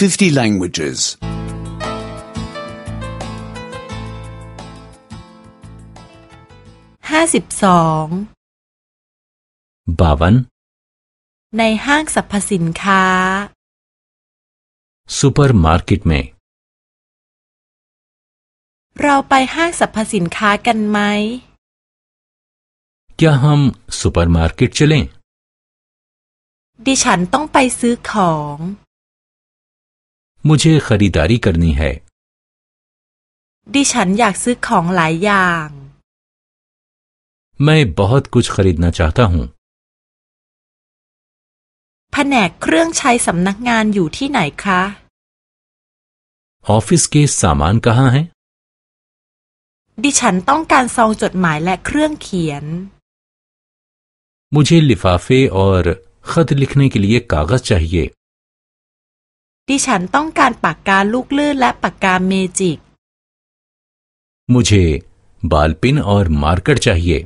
50 languages. ห้าสิบสอง बावन ในห้างสรรพสินค้า सुपरमार्केट में เราไปห้างสรรพสินค้ากันไหม क्या हम सुपरमार्केट चलें ดิฉันต้องไปซื้อของ मुझे खरीदारी करनी है ดิฉันอยากซื้อของหลายอย่าง मैं बहुत कुछ खरीदना चाहता हूँ แผนกเครื่องใช้สำนักงานอยู่ที่ไหนคะ ऑफिस के सामान कहाँ हैं ดิฉันต้องการซองจดหมายและเครื่องเขียน मुझे लिफाफे और खत लिखने के लिए कागज चाहिए ดิฉันต้องการปากกาลูกลื่นและปากกาเมจิก मुझे बाल पिन और मार्कर चाहिए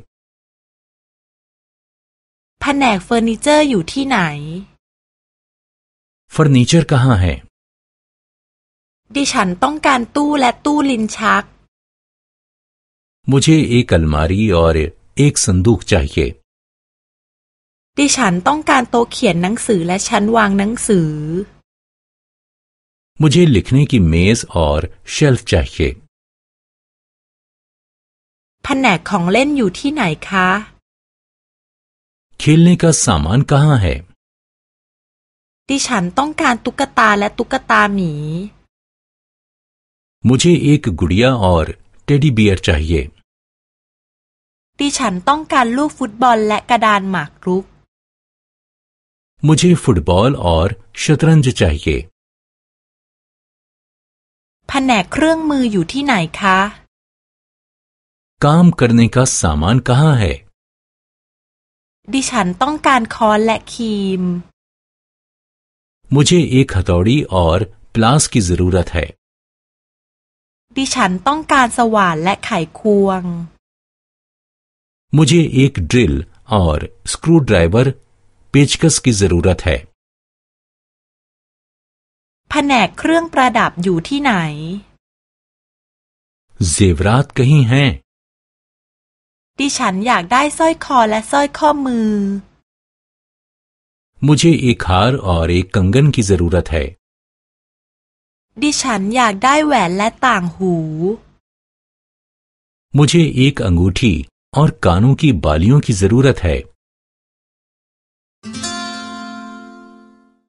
แผนกเฟอร์นิเจอร์อยู่ที่ไหน फर्नीचर कहाँ है ดิฉันต้องการตู้และตู้ลิ้นชัก मुझे एक अलमारी और एक संदूक चाहिए ดิฉันต้องการโต๊ะเขียนหนังสือและชั้นวางหนังสือ मुझे लिखने की मेज और शेल्फ चाहिए แผนกของเล่นอยู่ที่ไหนคะ खेलने का सामान कहाँ है ดิฉันต้องการตุ๊กตาและตุ๊กตาหมี मुझे एक गुड़िया और टेडी बियर चाहिए ดิฉันต้องการลูกฟุตบอลและกระดานหมากรุก मुझे फुटबॉल और शतरंज चाहिए แผนกเครื่องมืออยู่ที่ไหนคะ काम करने का सामान कहाँ है ดิฉันต้องการค้อนและครีม मुझे एक हथौड़ी और प्लास की जरूरत है ดิฉันต้องการสว่านและไขควง मुझे एक ड्रिल और स्क्रू ड्राइवर पेचकस की जरूरत है แ ผนกเครื่องประดับอยู่ที่ไหน जेवरात कहीं हैं ดิฉันอยากได้สร้อยคอและสร้อยข้อมือ मुझे एक हार और एक कंगन की जरूरत है ดิฉันอยากได้แหวนและต่างหู मुझे एक अंगूठी और कानों की बालियों की जरूरत है